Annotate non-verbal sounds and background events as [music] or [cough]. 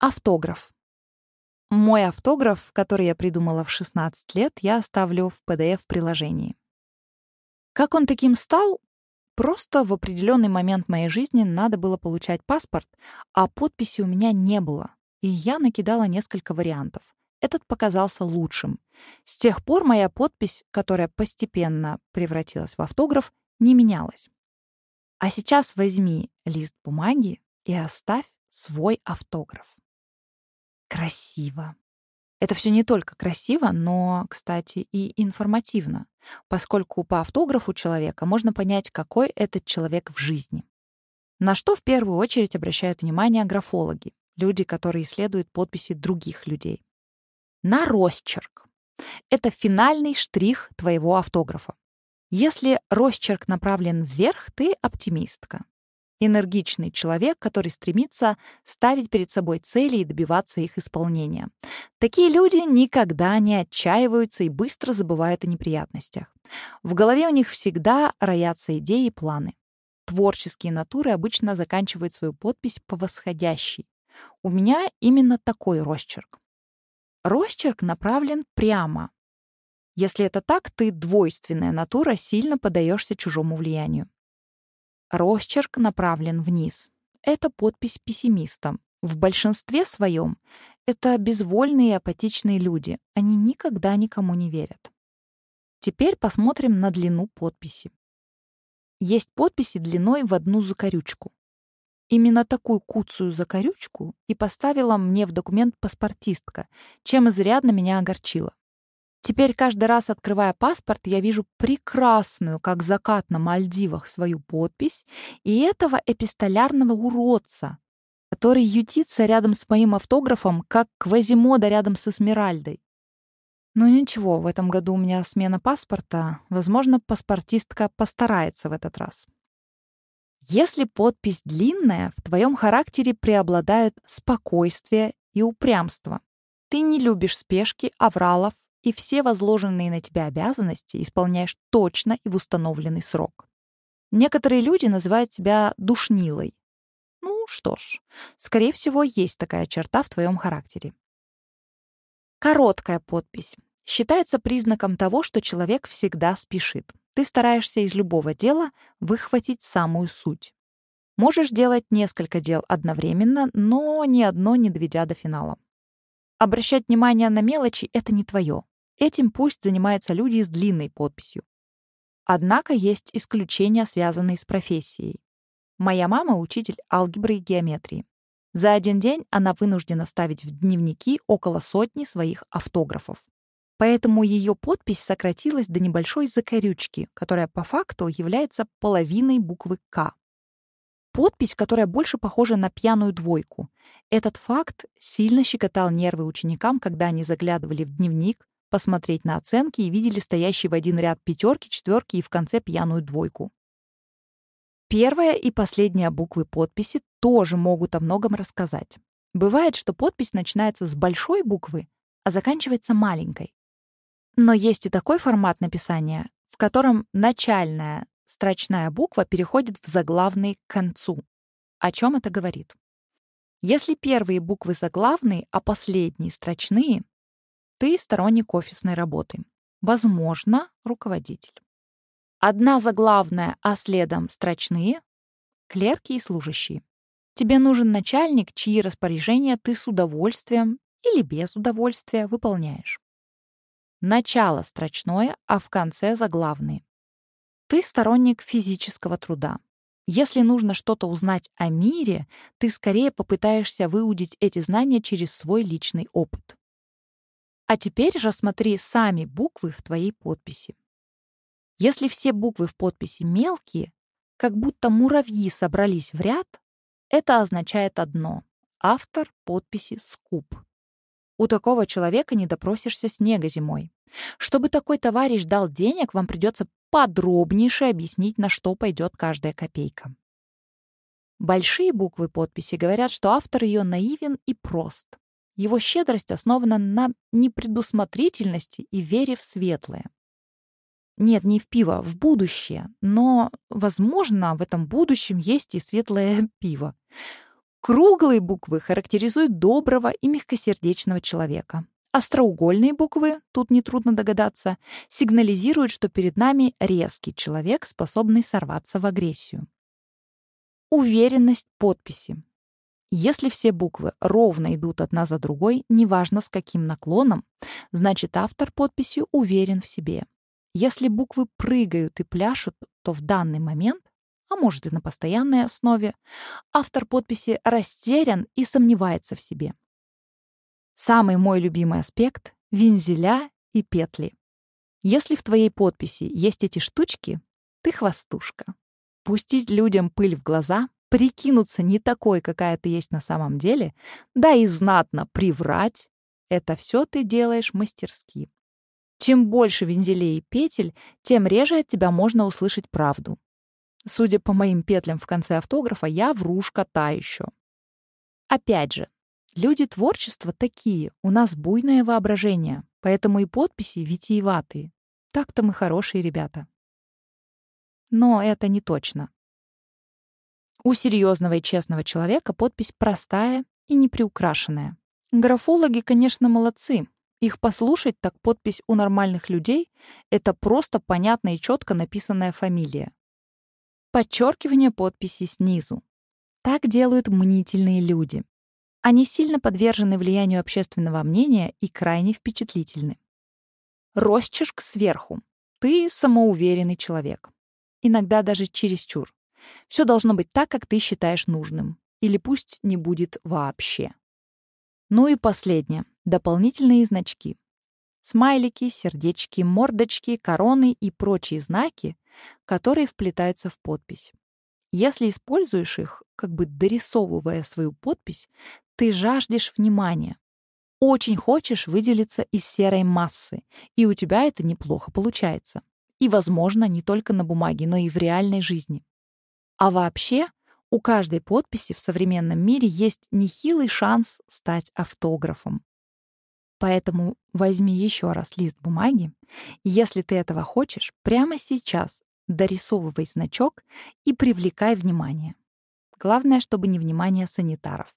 Автограф. Мой автограф, который я придумала в 16 лет, я оставлю в PDF-приложении. Как он таким стал? Просто в определенный момент моей жизни надо было получать паспорт, а подписи у меня не было. И я накидала несколько вариантов. Этот показался лучшим. С тех пор моя подпись, которая постепенно превратилась в автограф, не менялась. А сейчас возьми лист бумаги и оставь свой автограф. Красиво. Это все не только красиво, но, кстати, и информативно, поскольку по автографу человека можно понять, какой этот человек в жизни. На что в первую очередь обращают внимание графологи, люди, которые исследуют подписи других людей. На росчерк. Это финальный штрих твоего автографа. Если росчерк направлен вверх, ты оптимистка. Энергичный человек, который стремится ставить перед собой цели и добиваться их исполнения. Такие люди никогда не отчаиваются и быстро забывают о неприятностях. В голове у них всегда роятся идеи и планы. Творческие натуры обычно заканчивают свою подпись по восходящей. У меня именно такой росчерк. Росчерк направлен прямо, если это так, ты двойственная натура, сильно подаешься чужому влиянию. Росчерк направлен вниз. Это подпись пессимиста. В большинстве своем это безвольные и апатичные люди. Они никогда никому не верят. Теперь посмотрим на длину подписи. Есть подписи длиной в одну закорючку. Именно такую куцую закорючку и поставила мне в документ паспортистка, чем изрядно меня огорчила. Теперь каждый раз, открывая паспорт, я вижу прекрасную, как закат на Мальдивах, свою подпись и этого эпистолярного уродца, который ютится рядом с моим автографом, как Квазимода рядом с Эсмеральдой. Но ничего, в этом году у меня смена паспорта. Возможно, паспортистка постарается в этот раз. Если подпись длинная, в твоем характере преобладают спокойствие и упрямство. Ты не любишь спешки, авралов, и все возложенные на тебя обязанности исполняешь точно и в установленный срок. Некоторые люди называют тебя душнилой. Ну что ж, скорее всего, есть такая черта в твоем характере. Короткая подпись. Считается признаком того, что человек всегда спешит. Ты стараешься из любого дела выхватить самую суть. Можешь делать несколько дел одновременно, но ни одно не доведя до финала. Обращать внимание на мелочи — это не твое. Этим пусть занимаются люди с длинной подписью. Однако есть исключения, связанные с профессией. Моя мама — учитель алгебры и геометрии. За один день она вынуждена ставить в дневники около сотни своих автографов. Поэтому ее подпись сократилась до небольшой закорючки, которая по факту является половиной буквы «К». Подпись, которая больше похожа на пьяную двойку. Этот факт сильно щекотал нервы ученикам, когда они заглядывали в дневник, посмотреть на оценки и видели стоящие в один ряд пятерки, четверки и в конце пьяную двойку. Первая и последняя буквы подписи тоже могут о многом рассказать. Бывает, что подпись начинается с большой буквы, а заканчивается маленькой. Но есть и такой формат написания, в котором начальная строчная буква переходит в заглавный к концу. О чем это говорит? Если первые буквы заглавные, а последние строчные, ты сторонник офисной работы. Возможно, руководитель. Одна заглавная, а следом строчные — клерки и служащие. Тебе нужен начальник, чьи распоряжения ты с удовольствием или без удовольствия выполняешь. Начало строчное, а в конце заглавные. Ты сторонник физического труда. Если нужно что-то узнать о мире, ты скорее попытаешься выудить эти знания через свой личный опыт. А теперь рассмотри сами буквы в твоей подписи. Если все буквы в подписи мелкие, как будто муравьи собрались в ряд, это означает одно — автор подписи скуп. У такого человека не допросишься снега зимой. Чтобы такой товарищ дал денег, вам придется подробнейше объяснить, на что пойдет каждая копейка. Большие буквы подписи говорят, что автор ее наивен и прост. Его щедрость основана на непредусмотрительности и вере в светлое. Нет, не в пиво, в будущее. Но, возможно, в этом будущем есть и светлое [laughs] пиво. Круглые буквы характеризуют доброго и мягкосердечного человека. Остроугольные буквы, тут нетрудно догадаться, сигнализируют, что перед нами резкий человек, способный сорваться в агрессию. Уверенность подписи. Если все буквы ровно идут одна за другой, неважно с каким наклоном, значит автор подписи уверен в себе. Если буквы прыгают и пляшут, то в данный момент, а может и на постоянной основе, автор подписи растерян и сомневается в себе. Самый мой любимый аспект — вензеля и петли. Если в твоей подписи есть эти штучки, ты хвостушка. Пустить людям пыль в глаза, прикинуться не такой, какая ты есть на самом деле, да и знатно приврать — это все ты делаешь мастерски. Чем больше вензелей и петель, тем реже от тебя можно услышать правду. Судя по моим петлям в конце автографа, я врушка та еще. Опять же, Люди творчества такие, у нас буйное воображение, поэтому и подписи витиеватые. Так-то мы хорошие ребята. Но это не точно. У серьезного и честного человека подпись простая и неприукрашенная. Графологи, конечно, молодцы. Их послушать, так подпись у нормальных людей — это просто понятно и четко написанная фамилия. Подчеркивание подписи снизу. Так делают мнительные люди. Они сильно подвержены влиянию общественного мнения и крайне впечатлительны. Росчерк сверху. Ты самоуверенный человек. Иногда даже чересчур. Все должно быть так, как ты считаешь нужным. Или пусть не будет вообще. Ну и последнее. Дополнительные значки. Смайлики, сердечки, мордочки, короны и прочие знаки, которые вплетаются в подпись. Если используешь их, как бы дорисовывая свою подпись, ты жаждешь внимания. Очень хочешь выделиться из серой массы, и у тебя это неплохо получается. И, возможно, не только на бумаге, но и в реальной жизни. А вообще, у каждой подписи в современном мире есть нехилый шанс стать автографом. Поэтому возьми еще раз лист бумаги, и если ты этого хочешь, прямо сейчас дорисовывай значок и привлекай внимание. Главное, чтобы не внимание санитаров.